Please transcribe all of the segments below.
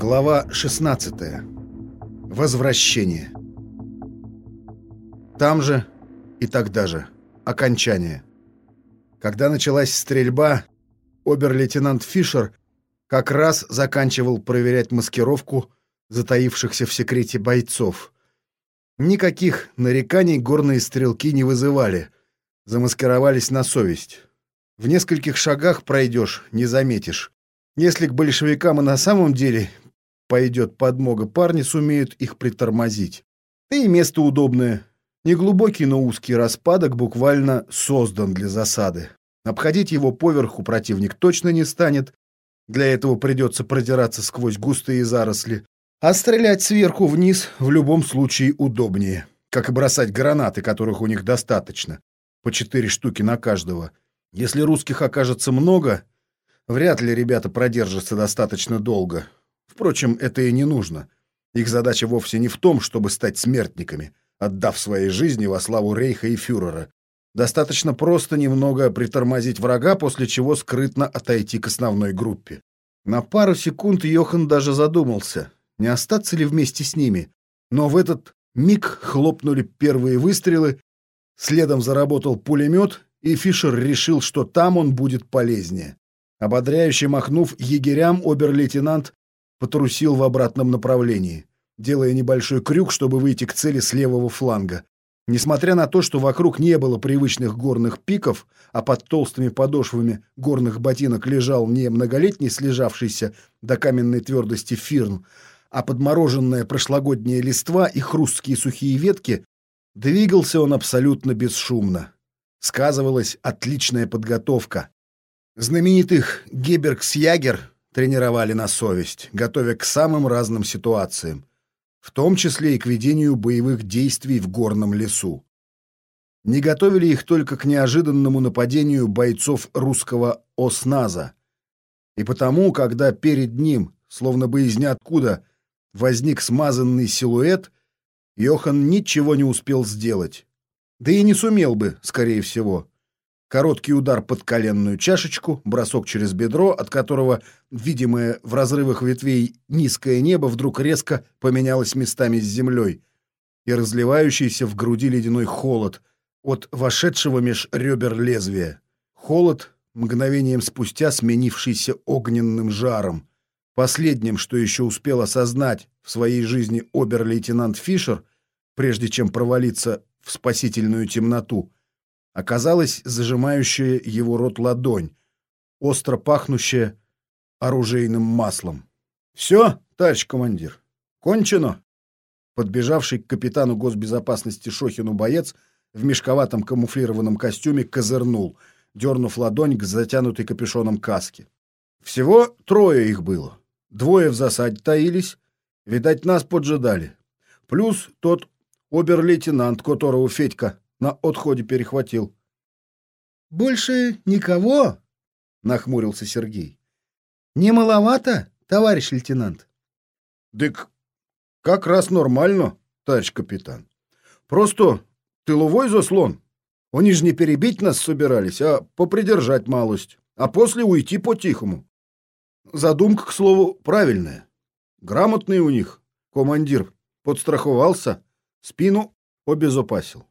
Глава 16. Возвращение. Там же и тогда же. Окончание. Когда началась стрельба, обер-лейтенант Фишер как раз заканчивал проверять маскировку затаившихся в секрете бойцов. Никаких нареканий горные стрелки не вызывали. Замаскировались на совесть. В нескольких шагах пройдешь, не заметишь. Если к большевикам и на самом деле пойдет подмога, парни сумеют их притормозить. И место удобное. Неглубокий, но узкий распадок буквально создан для засады. Обходить его поверху противник точно не станет. Для этого придется продираться сквозь густые заросли. А стрелять сверху вниз в любом случае удобнее. Как и бросать гранаты, которых у них достаточно. По четыре штуки на каждого. Если русских окажется много, вряд ли ребята продержатся достаточно долго. Впрочем, это и не нужно. Их задача вовсе не в том, чтобы стать смертниками, отдав своей жизни во славу Рейха и фюрера. Достаточно просто немного притормозить врага, после чего скрытно отойти к основной группе. На пару секунд Йохан даже задумался, не остаться ли вместе с ними. Но в этот миг хлопнули первые выстрелы, следом заработал пулемет, и Фишер решил, что там он будет полезнее. Ободряюще махнув егерям, обер-лейтенант потрусил в обратном направлении, делая небольшой крюк, чтобы выйти к цели с левого фланга. Несмотря на то, что вокруг не было привычных горных пиков, а под толстыми подошвами горных ботинок лежал не многолетний слежавшийся до каменной твердости фирн, а подмороженная прошлогодняя листва и хрусткие сухие ветки, двигался он абсолютно бесшумно сказывалась отличная подготовка. Знаменитых Гебергс-Ягер тренировали на совесть, готовя к самым разным ситуациям, в том числе и к ведению боевых действий в горном лесу. Не готовили их только к неожиданному нападению бойцов русского ОСНАЗа. И потому, когда перед ним, словно бы из ниоткуда, возник смазанный силуэт, Йохан ничего не успел сделать. Да и не сумел бы, скорее всего. Короткий удар под коленную чашечку, бросок через бедро, от которого, видимое в разрывах ветвей низкое небо, вдруг резко поменялось местами с землей, и разливающийся в груди ледяной холод от вошедшего меж ребер лезвия. Холод, мгновением спустя сменившийся огненным жаром. Последним, что еще успел осознать в своей жизни обер-лейтенант Фишер, прежде чем провалиться в спасительную темноту, оказалась зажимающая его рот ладонь, остро пахнущая оружейным маслом. «Все, товарищ командир, кончено!» Подбежавший к капитану госбезопасности Шохину боец в мешковатом камуфлированном костюме козырнул, дернув ладонь к затянутой капюшоном каске. Всего трое их было. Двое в засаде таились, видать, нас поджидали. Плюс тот обер-лейтенант, которого Федька на отходе перехватил. — Больше никого? — нахмурился Сергей. — Не маловато, товарищ лейтенант? — Дык, как раз нормально, товарищ капитан. Просто тыловой заслон. Они же не перебить нас собирались, а попридержать малость, а после уйти по-тихому. Задумка, к слову, правильная. Грамотный у них командир подстраховался. Спину обезопасил.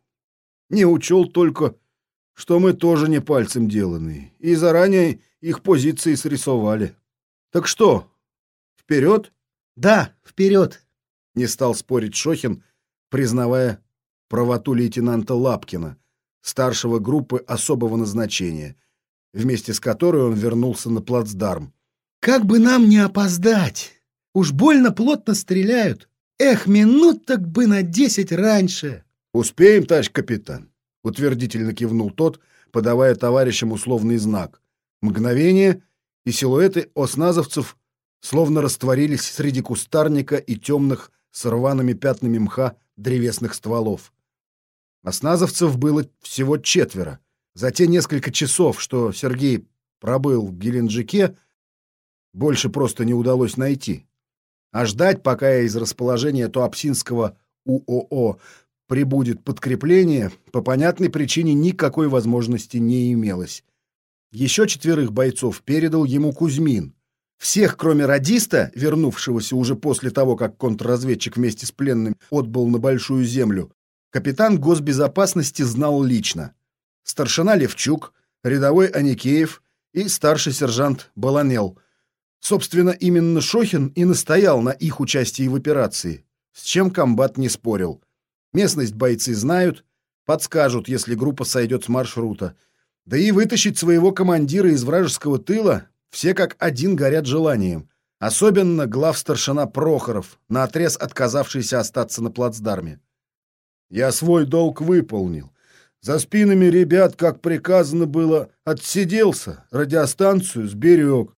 Не учел только, что мы тоже не пальцем деланные, и заранее их позиции срисовали. Так что, вперед? Да, вперед, не стал спорить Шохин, признавая правоту лейтенанта Лапкина, старшего группы особого назначения, вместе с которой он вернулся на плацдарм. «Как бы нам не опоздать! Уж больно плотно стреляют!» Эх, минуток бы на десять раньше. Успеем, товарищ капитан, утвердительно кивнул тот, подавая товарищам условный знак. Мгновение, и силуэты осназовцев словно растворились среди кустарника и темных с рваными пятнами мха древесных стволов. Осназовцев было всего четверо. За те несколько часов, что Сергей пробыл в Геленджике, больше просто не удалось найти а ждать, пока из расположения Туапсинского УОО прибудет подкрепление, по понятной причине никакой возможности не имелось. Еще четверых бойцов передал ему Кузьмин, Всех, кроме радиста, вернувшегося уже после того, как контрразведчик вместе с пленным отбыл на Большую Землю, капитан госбезопасности знал лично. Старшина Левчук, рядовой Аникеев и старший сержант Баланел. Собственно, именно Шохин и настоял на их участии в операции, с чем комбат не спорил. Местность бойцы знают, подскажут, если группа сойдет с маршрута. Да и вытащить своего командира из вражеского тыла все как один горят желанием. Особенно глав старшина Прохоров, наотрез отказавшийся остаться на плацдарме. «Я свой долг выполнил. За спинами ребят, как приказано было, отсиделся, радиостанцию сберег.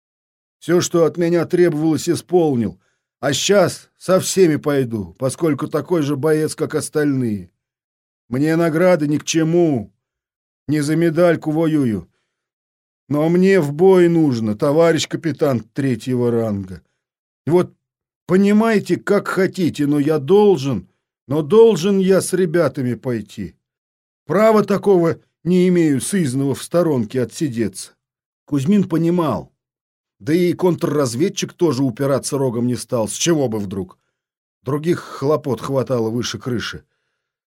Все, что от меня требовалось, исполнил. А сейчас со всеми пойду, поскольку такой же боец, как остальные. Мне награды ни к чему. Не за медальку воюю. Но мне в бой нужно, товарищ капитан третьего ранга. Вот понимаете, как хотите, но я должен, но должен я с ребятами пойти. Права такого не имею сызного в сторонке отсидеться. Кузьмин понимал. Да и контрразведчик тоже упираться рогом не стал. С чего бы вдруг? Других хлопот хватало выше крыши.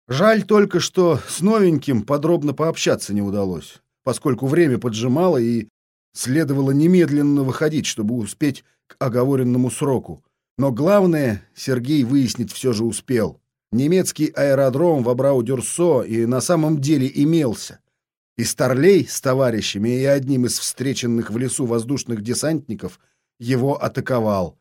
Жаль только, что с новеньким подробно пообщаться не удалось поскольку время поджимало и следовало немедленно выходить, чтобы успеть к оговоренному сроку. Но главное, Сергей выяснить все же успел. Немецкий аэродром в Абрау-Дюрсо и на самом деле имелся. И Старлей с товарищами и одним из встреченных в лесу воздушных десантников его атаковал,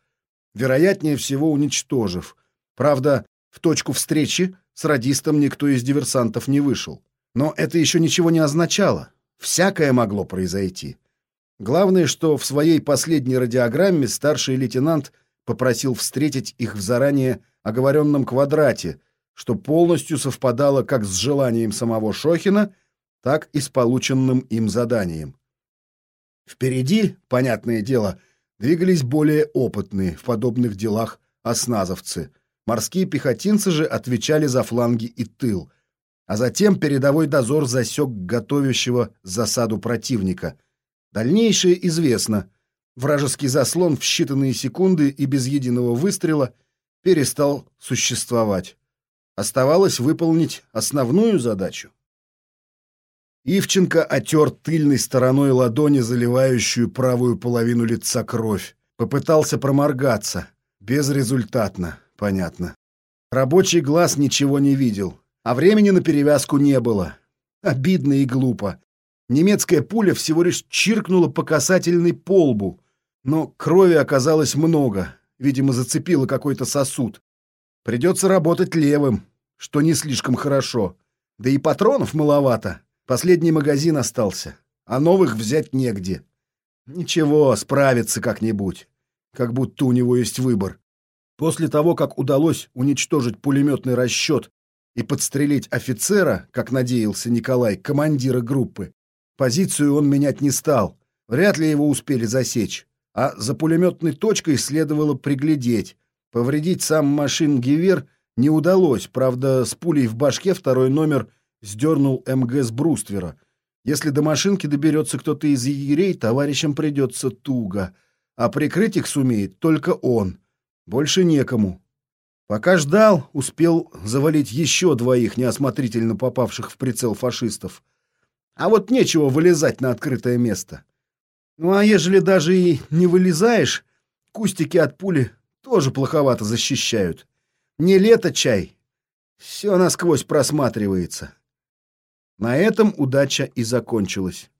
вероятнее всего уничтожив. Правда, в точку встречи с радистом никто из диверсантов не вышел. Но это еще ничего не означало. Всякое могло произойти. Главное, что в своей последней радиограмме старший лейтенант попросил встретить их в заранее оговоренном квадрате, что полностью совпадало как с желанием самого Шохина, так и с полученным им заданием. Впереди, понятное дело, двигались более опытные в подобных делах осназовцы. Морские пехотинцы же отвечали за фланги и тыл, а затем передовой дозор засек готовящего засаду противника. Дальнейшее известно. Вражеский заслон в считанные секунды и без единого выстрела перестал существовать. Оставалось выполнить основную задачу. Ивченко отер тыльной стороной ладони заливающую правую половину лица кровь. Попытался проморгаться. Безрезультатно, понятно. Рабочий глаз ничего не видел а времени на перевязку не было. Обидно и глупо. Немецкая пуля всего лишь чиркнула по касательной полбу, но крови оказалось много, видимо, зацепило какой-то сосуд. Придется работать левым, что не слишком хорошо. Да и патронов маловато. Последний магазин остался, а новых взять негде. Ничего, справится как-нибудь. Как будто у него есть выбор. После того, как удалось уничтожить пулеметный расчет и подстрелить офицера, как надеялся Николай, командира группы, позицию он менять не стал. Вряд ли его успели засечь. А за пулеметной точкой следовало приглядеть. Повредить сам машин Гивер не удалось, правда, с пулей в башке второй номер сдернул МГ с бруствера. Если до машинки доберется кто-то из егерей, товарищам придется туго. А прикрыть их сумеет только он. Больше некому. Пока ждал, успел завалить еще двоих неосмотрительно попавших в прицел фашистов. А вот нечего вылезать на открытое место. Ну а ежели даже и не вылезаешь, кустики от пули тоже плоховато защищают. Не лето чай. Все насквозь просматривается. На этом удача и закончилась.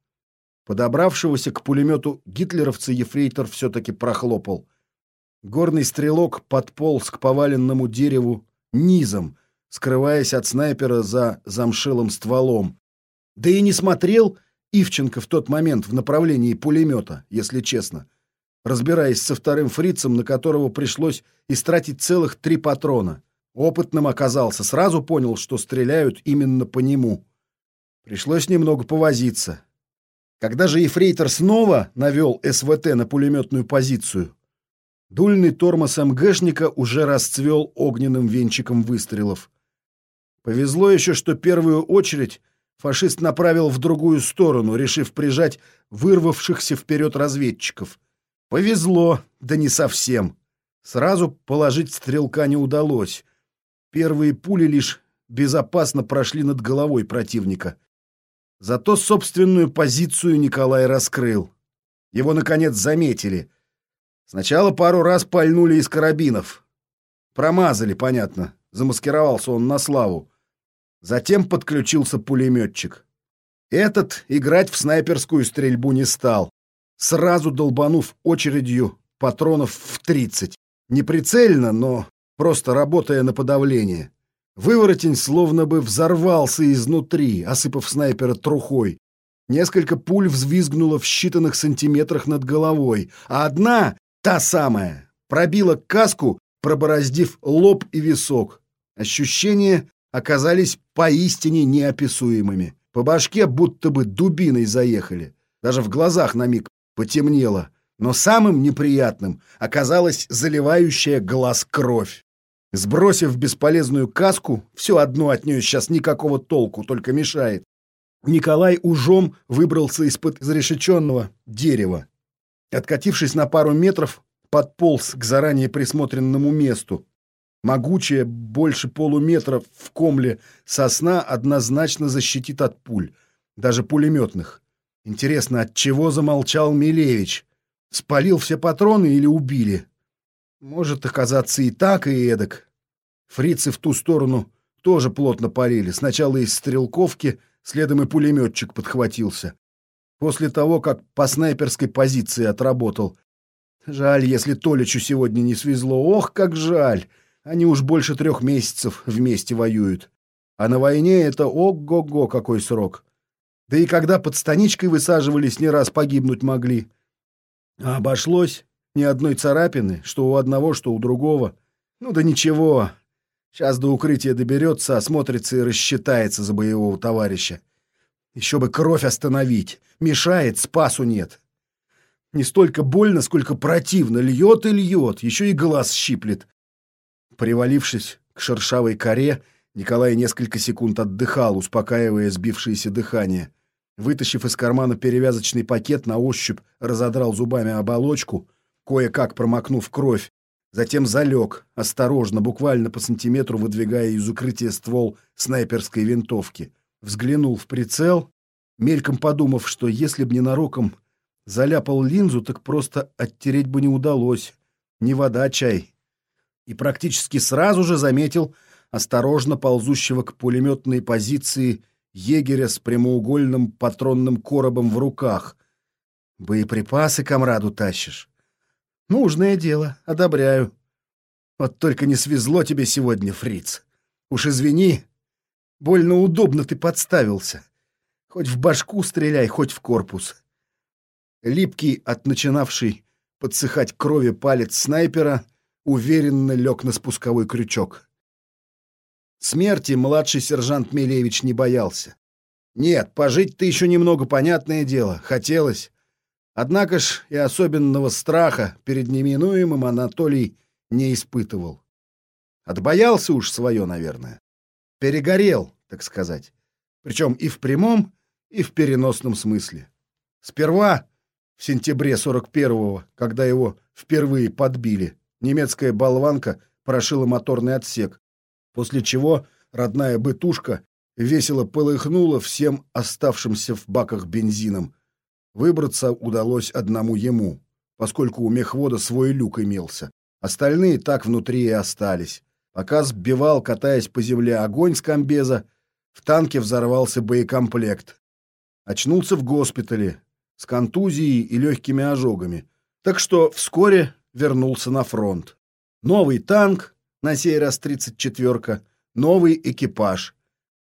Подобравшегося к пулемету гитлеровца ефрейтор все-таки прохлопал — Горный стрелок подполз к поваленному дереву низом, скрываясь от снайпера за замшелым стволом. Да и не смотрел Ивченко в тот момент в направлении пулемета, если честно, разбираясь со вторым фрицем, на которого пришлось истратить целых три патрона. Опытным оказался, сразу понял, что стреляют именно по нему. Пришлось немного повозиться. Когда же Ефрейтор снова навел СВТ на пулеметную позицию, Дульный тормоз МГшника уже расцвел огненным венчиком выстрелов. Повезло еще, что первую очередь фашист направил в другую сторону, решив прижать вырвавшихся вперед разведчиков. Повезло, да не совсем. Сразу положить стрелка не удалось. Первые пули лишь безопасно прошли над головой противника. Зато собственную позицию Николай раскрыл. Его, наконец, заметили. Сначала пару раз пальнули из карабинов. Промазали, понятно. Замаскировался он на славу. Затем подключился пулеметчик. Этот играть в снайперскую стрельбу не стал, сразу долбанув очередью патронов в 30. Не прицельно, но просто работая на подавление. Выворотень словно бы взорвался изнутри, осыпав снайпера трухой. Несколько пуль взвизгнуло в считанных сантиметрах над головой, а одна, та самая, пробила каску, пробороздив лоб и висок. Ощущения оказались поистине неописуемыми. По башке будто бы дубиной заехали. Даже в глазах на миг потемнело. Но самым неприятным оказалась заливающая глаз кровь. Сбросив бесполезную каску, все одно от нее сейчас никакого толку, только мешает. Николай ужом выбрался из-под изрешеченного дерева. Откатившись на пару метров, подполз к заранее присмотренному месту. Могучая, больше полуметра в комле сосна однозначно защитит от пуль, даже пулеметных. Интересно, от чего замолчал Милевич? Спалил все патроны или убили? Может оказаться и так, и эдак. Фрицы в ту сторону тоже плотно парили. Сначала из стрелковки, следом и пулеметчик подхватился. После того, как по снайперской позиции отработал. Жаль, если Толичу сегодня не свезло. Ох, как жаль! Они уж больше трех месяцев вместе воюют. А на войне это ого-го какой срок. Да и когда под станичкой высаживались, не раз погибнуть могли. А обошлось ни одной царапины, что у одного, что у другого. Ну да ничего. Сейчас до укрытия доберется, осмотрится и рассчитается за боевого товарища. Еще бы кровь остановить. Мешает, спасу нет. Не столько больно, сколько противно. Льет и льет, еще и глаз щиплет. Привалившись к шершавой коре, Николай несколько секунд отдыхал, успокаивая сбившееся дыхание. Вытащив из кармана перевязочный пакет, на ощупь разодрал зубами оболочку, кое-как промокнув кровь, затем залег, осторожно, буквально по сантиметру выдвигая из укрытия ствол снайперской винтовки. Взглянул в прицел, мельком подумав, что если б ненароком заляпал линзу, так просто оттереть бы не удалось. Не вода, чай и практически сразу же заметил осторожно ползущего к пулеметной позиции егеря с прямоугольным патронным коробом в руках. «Боеприпасы комраду тащишь?» «Нужное дело, одобряю. Вот только не свезло тебе сегодня, фриц. Уж извини, больно удобно ты подставился. Хоть в башку стреляй, хоть в корпус». Липкий от начинавшей подсыхать крови палец снайпера — уверенно лег на спусковой крючок. Смерти младший сержант Милевич не боялся. Нет, пожить-то еще немного понятное дело, хотелось. Однако ж и особенного страха перед неминуемым Анатолий не испытывал. Отбоялся уж свое, наверное. Перегорел, так сказать. Причем и в прямом, и в переносном смысле. Сперва, в сентябре 41-го, когда его впервые подбили, немецкая болванка прошила моторный отсек, после чего родная бытушка весело полыхнула всем оставшимся в баках бензином. Выбраться удалось одному ему, поскольку у мехвода свой люк имелся. Остальные так внутри и остались. Пока сбивал, катаясь по земле, огонь с комбеза, в танке взорвался боекомплект. Очнулся в госпитале с контузией и легкими ожогами. Так что вскоре вернулся на фронт. Новый танк, на сей раз 34-ка, новый экипаж.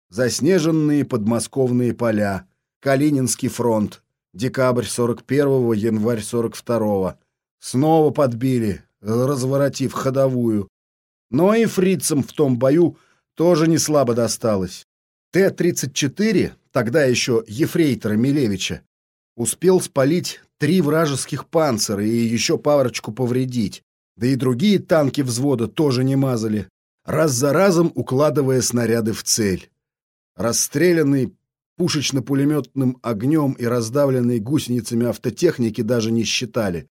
Заснеженные подмосковные поля, Калининский фронт, декабрь 41-го, январь 42-го. Снова подбили, разворотив ходовую. Но и фрицам в том бою тоже не слабо досталось. Т-34, тогда еще ефрейтора Милевича, успел спалить три вражеских панцира и еще парочку повредить. Да и другие танки взвода тоже не мазали, раз за разом укладывая снаряды в цель. Расстрелянный пушечно-пулеметным огнем и раздавленный гусеницами автотехники даже не считали.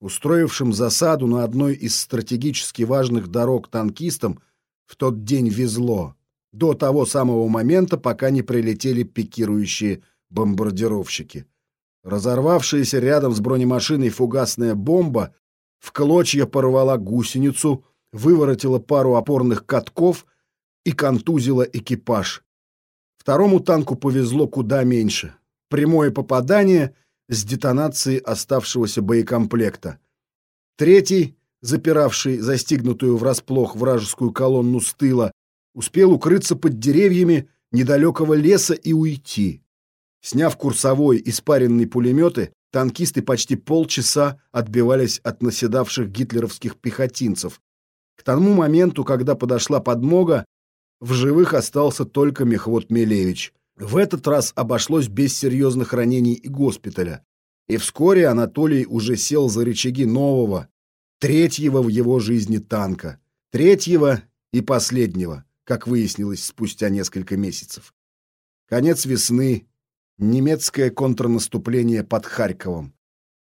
устроившим засаду на одной из стратегически важных дорог танкистам, в тот день везло, до того самого момента, пока не прилетели пикирующие бомбардировщики. Разорвавшаяся рядом с бронемашиной фугасная бомба в клочья порвала гусеницу, выворотила пару опорных катков и контузила экипаж. Второму танку повезло куда меньше. Прямое попадание с детонацией оставшегося боекомплекта. Третий, запиравший застигнутую врасплох вражескую колонну с тыла, успел укрыться под деревьями недалекого леса и уйти. Сняв курсовой испаренные пулеметы, танкисты почти полчаса отбивались от наседавших гитлеровских пехотинцев. К тому моменту, когда подошла подмога, в живых остался только мехвод Милевич. В этот раз обошлось без серьезных ранений и госпиталя. И вскоре Анатолий уже сел за рычаги нового, третьего в его жизни танка. Третьего и последнего, как выяснилось спустя несколько месяцев. Конец весны, немецкое контрнаступление под Харьковом.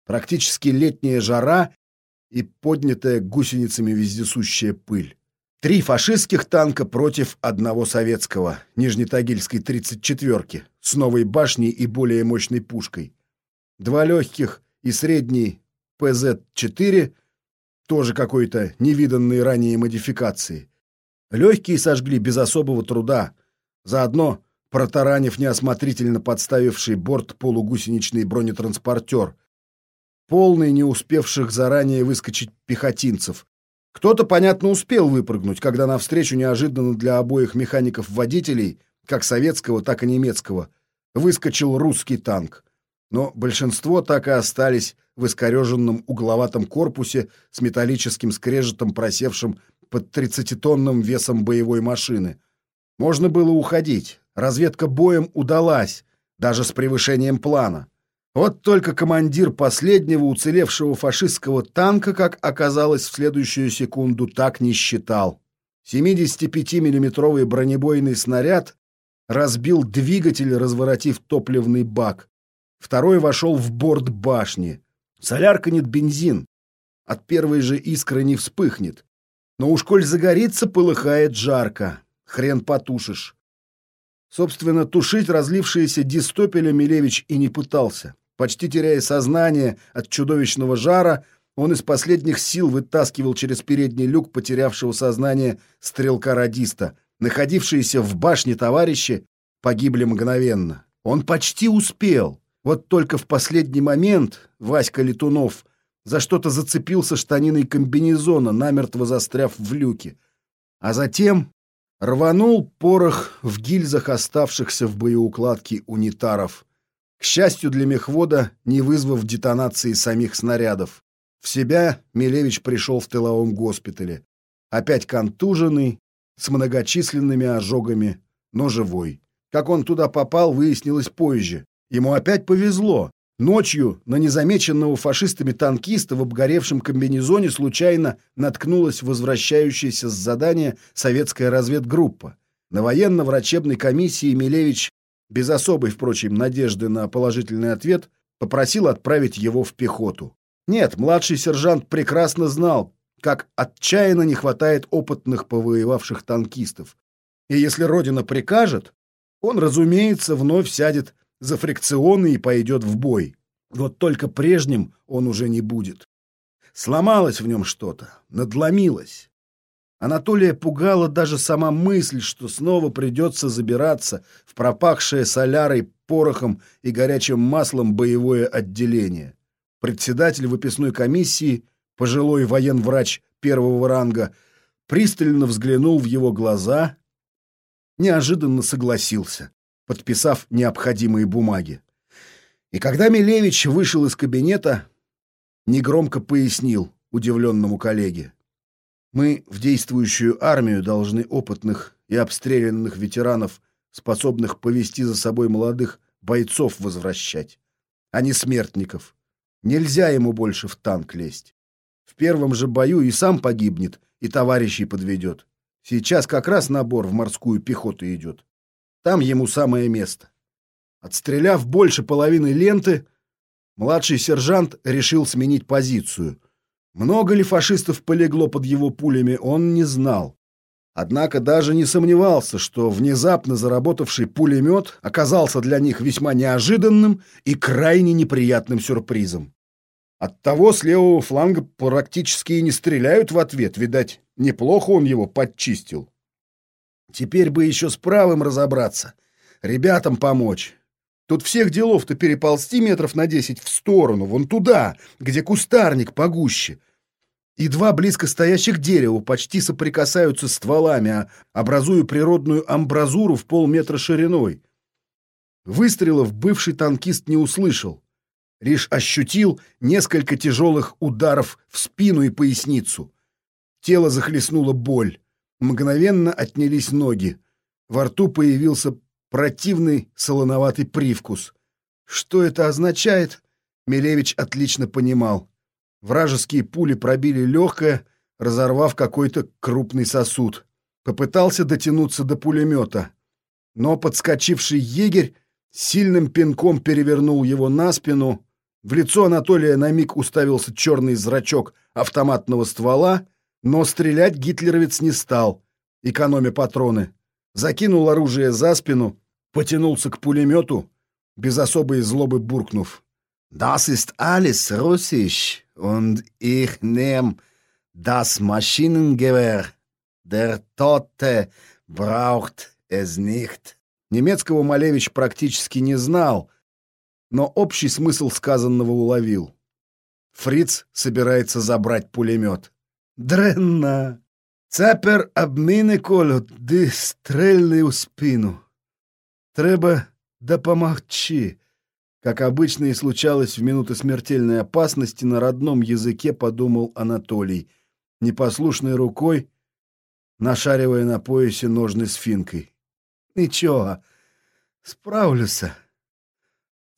Практически летняя жара и поднятая гусеницами вездесущая пыль. Три фашистских танка против одного советского, Нижнетагильской 34-ки, с новой башней и более мощной пушкой. Два легких и средний ПЗ-4, тоже какой-то невиданной ранее модификации. Легкие сожгли без особого труда, заодно протаранив неосмотрительно подставивший борт полугусеничный бронетранспортер, полный не успевших заранее выскочить пехотинцев, кто-то, понятно, успел выпрыгнуть, когда навстречу неожиданно для обоих механиков-водителей, как советского, так и немецкого, выскочил русский танк. Но большинство так и остались в искореженном угловатом корпусе с металлическим скрежетом, просевшим под 30-тонным весом боевой машины. Можно было уходить. Разведка боем удалась, даже с превышением плана. Вот только командир последнего уцелевшего фашистского танка, как оказалось в следующую секунду, так не считал. 75-миллиметровый бронебойный снаряд разбил двигатель, разворотив топливный бак. Второй вошел в борт башни. Солярка нет бензин. От первой же искры не вспыхнет. Но уж коль загорится, полыхает жарко. Хрен потушишь. Собственно, тушить разлившиеся дистопеля Милевич и не пытался. Почти теряя сознание от чудовищного жара, он из последних сил вытаскивал через передний люк потерявшего сознание стрелка-радиста. Находившиеся в башне товарищи погибли мгновенно. Он почти успел. Вот только в последний момент Васька Летунов за что-то зацепился штаниной комбинезона, намертво застряв в люке. А затем рванул порох в гильзах оставшихся в боеукладке унитаров — к счастью для мехвода, не вызвав детонации самих снарядов. В себя Милевич пришел в тыловом госпитале. Опять контуженный, с многочисленными ожогами, но живой. Как он туда попал, выяснилось позже. Ему опять повезло. Ночью на незамеченного фашистами танкиста в обгоревшем комбинезоне случайно наткнулась возвращающаяся с задания советская разведгруппа. На военно-врачебной комиссии Милевич без особой, впрочем, надежды на положительный ответ, попросил отправить его в пехоту. Нет, младший сержант прекрасно знал, как отчаянно не хватает опытных повоевавших танкистов. И если Родина прикажет, он, разумеется, вновь сядет за фрикционы и пойдет в бой. Вот только прежним он уже не будет. Сломалось в нем что-то, надломилось. Анатолия пугала даже сама мысль, что снова придется забираться в пропахшее солярой, порохом и горячим маслом боевое отделение. Председатель выписной комиссии, пожилой военврач первого ранга, пристально взглянул в его глаза, неожиданно согласился, подписав необходимые бумаги. И когда Милевич вышел из кабинета, негромко пояснил удивленному коллеге. Мы в действующую армию должны опытных и обстрелянных ветеранов, способных повести за собой молодых бойцов возвращать, а не смертников. Нельзя ему больше в танк лезть. В первом же бою и сам погибнет, и товарищей подведет. Сейчас как раз набор в морскую пехоту идет. Там ему самое место. Отстреляв больше половины ленты, младший сержант решил сменить позицию — Много ли фашистов полегло под его пулями, он не знал. Однако даже не сомневался, что внезапно заработавший пулемет оказался для них весьма неожиданным и крайне неприятным сюрпризом. Оттого с левого фланга практически и не стреляют в ответ, видать, неплохо он его подчистил. Теперь бы еще с правым разобраться, ребятам помочь. Тут всех делов-то переползти метров на десять в сторону, вон туда, где кустарник погуще — и два близко стоящих дерева почти соприкасаются стволами, а образуя природную амбразуру в полметра шириной. Выстрелов бывший танкист не услышал, лишь ощутил несколько тяжелых ударов в спину и поясницу. Тело захлестнула боль, мгновенно отнялись ноги, во рту появился противный солоноватый привкус. Что это означает, Милевич отлично понимал. Вражеские пули пробили легкое, разорвав какой-то крупный сосуд. Попытался дотянуться до пулемета, но подскочивший егерь сильным пинком перевернул его на спину. В лицо Анатолия на миг уставился черный зрачок автоматного ствола, но стрелять гитлеровец не стал, экономя патроны. Закинул оружие за спину, потянулся к пулемету, без особой злобы буркнув. «Das ist alles Russisch!» und ich nehm das Maschinengewehr. Der Tote braucht es nicht. Немецкого Малевич практически не знал, но общий смысл сказанного уловил. Фриц собирается забрать пулемет. Дренна! Цапер обміни колют, ди стрельни у спину. Треба допомогчи. Как обычно и случалось в минуты смертельной опасности, на родном языке подумал Анатолий, непослушной рукой, нашаривая на поясе ножны с. «Ничего, справлюся.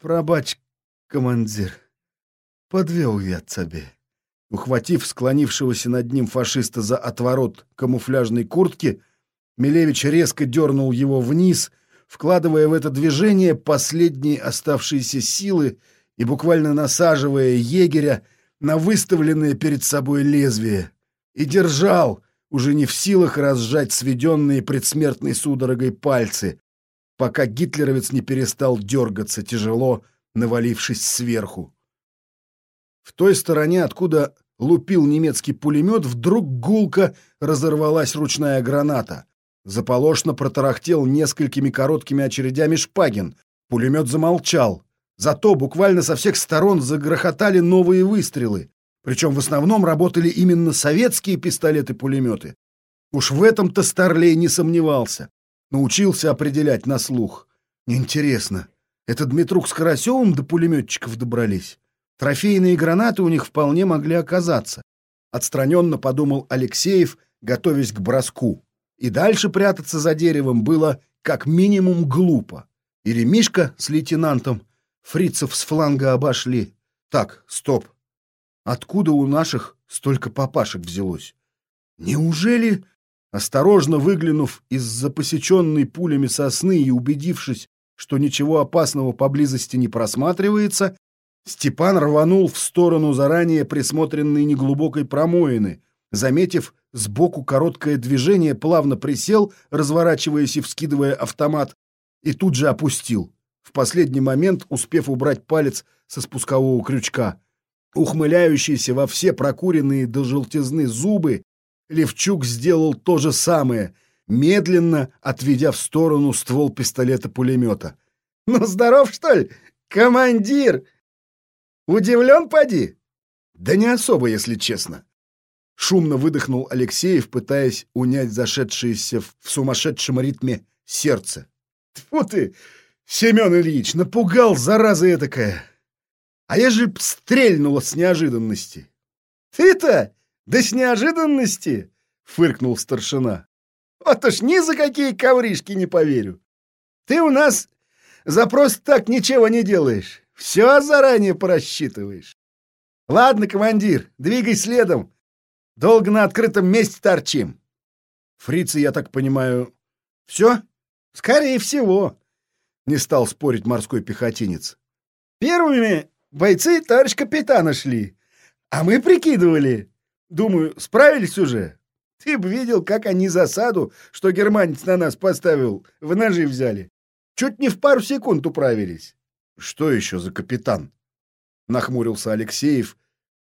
Пробач, командир, подвел я тебе». Ухватив склонившегося над ним фашиста за отворот камуфляжной куртки, Милевич резко дернул его вниз — вкладывая в это движение последние оставшиеся силы и буквально насаживая егеря на выставленное перед собой лезвие. И держал, уже не в силах разжать сведенные предсмертной судорогой пальцы, пока гитлеровец не перестал дергаться, тяжело навалившись сверху. В той стороне, откуда лупил немецкий пулемет, вдруг гулко разорвалась ручная граната. Заполошно протарахтел несколькими короткими очередями Шпагин. Пулемет замолчал. Зато буквально со всех сторон загрохотали новые выстрелы. Причем в основном работали именно советские пистолеты-пулеметы. Уж в этом-то Старлей не сомневался. Научился определять на слух. Интересно, это Дмитрук с Карасевым до пулеметчиков добрались? Трофейные гранаты у них вполне могли оказаться. Отстраненно подумал Алексеев, готовясь к броску. И дальше прятаться за деревом было как минимум глупо. Или Мишка с лейтенантом фрицев с фланга обошли. Так, стоп. Откуда у наших столько папашек взялось? Неужели, осторожно выглянув из-за посеченной пулями сосны и убедившись, что ничего опасного поблизости не просматривается, Степан рванул в сторону заранее присмотренной неглубокой промоины, заметив Сбоку короткое движение, плавно присел, разворачиваясь и вскидывая автомат, и тут же опустил, в последний момент успев убрать палец со спускового крючка. Ухмыляющийся во все прокуренные до желтизны зубы, Левчук сделал то же самое, медленно отведя в сторону ствол пистолета-пулемета. «Ну, здоров, что ли, командир? Удивлен, поди?» «Да не особо, если честно. Шумно выдохнул Алексеев, пытаясь унять зашедшееся в сумасшедшем ритме сердце. Тьфу ты, Семен Ильич, напугал, зараза этакая! А я же стрельнула с неожиданности. Ты-то? Да с неожиданности? Фыркнул старшина. Вот уж ни за какие ковришки не поверю. Ты у нас за просто так ничего не делаешь. Все заранее просчитываешь. Ладно, командир, двигай следом, Долго на открытом месте торчим. Фрицы, я так понимаю, все? Скорее всего. Не стал спорить морской пехотинец. Первыми бойцы товарищ капитана шли, А мы прикидывали. Думаю, справились уже. Ты бы видел, как они засаду, что германец на нас поставил, в ножи взяли. Чуть не в пару секунд управились. Что еще за капитан? Нахмурился Алексеев,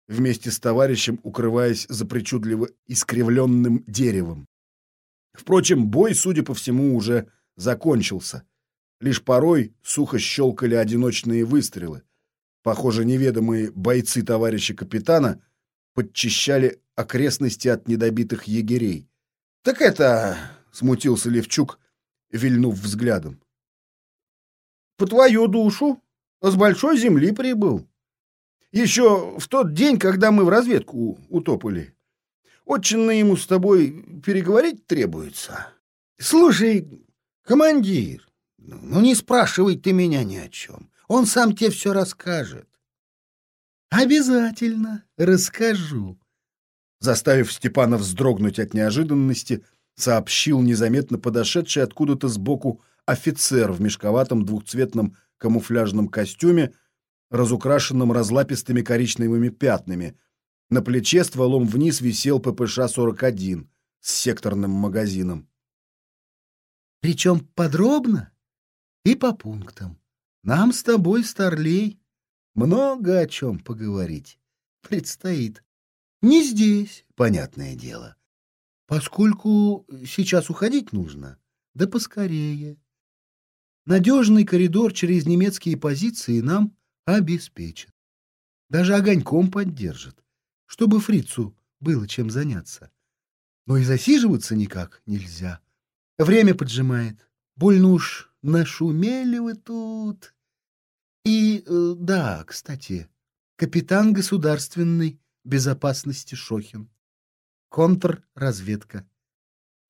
вместе с товарищем укрываясь за причудливо искривленным деревом. Впрочем, бой, судя по всему, уже закончился. Лишь порой сухо щелкали одиночные выстрелы. Похоже, неведомые бойцы товарища капитана подчищали окрестности от недобитых егерей. «Так это...» — смутился Левчук, вильнув взглядом. «По твою душу с большой земли прибыл. Еще в тот день, когда мы в разведку утопали. Отчинно ему с тобой переговорить требуется. Слушай, командир, ну не спрашивай ты меня ни о чем. Он сам тебе все расскажет. Обязательно расскажу. Заставив Степана вздрогнуть от неожиданности, сообщил незаметно подошедший откуда-то сбоку офицер в мешковатом двухцветном камуфляжном костюме, разукрашенном разлапистыми коричневыми пятнами. На плече стволом вниз висел ППШ-41 с секторным магазином. Причем подробно и по пунктам. Нам с тобой, Старлей, много о чем поговорить предстоит. Не здесь, понятное дело. Поскольку сейчас уходить нужно, да поскорее. Надежный коридор через немецкие позиции нам обеспечит. Даже огоньком поддержит, чтобы фрицу было чем заняться. Но и засиживаться никак нельзя. Время поджимает. Больно уж нашумели вы тут. И, э, да, кстати, капитан государственной безопасности Шохин. Контрразведка.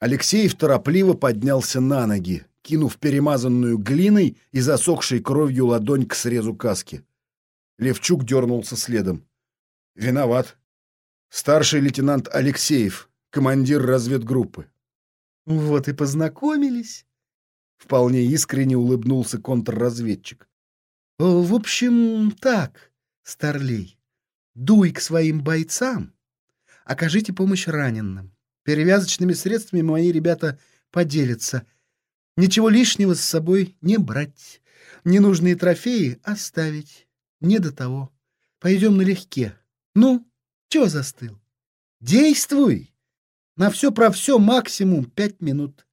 Алексеев торопливо поднялся на ноги, кинув перемазанную глиной и засохшей кровью ладонь к срезу каски. Левчук дернулся следом. «Виноват. Старший лейтенант Алексеев, командир разведгруппы». «Вот и познакомились», — вполне искренне улыбнулся контрразведчик. «В общем, так, Старлей, дуй к своим бойцам, окажите помощь раненым. Перевязочными средствами мои ребята поделятся. Ничего лишнего с собой не брать. Ненужные трофеи оставить. Не до того. Пойдем налегке. Ну, чего застыл? Действуй! На все про все максимум пять минут.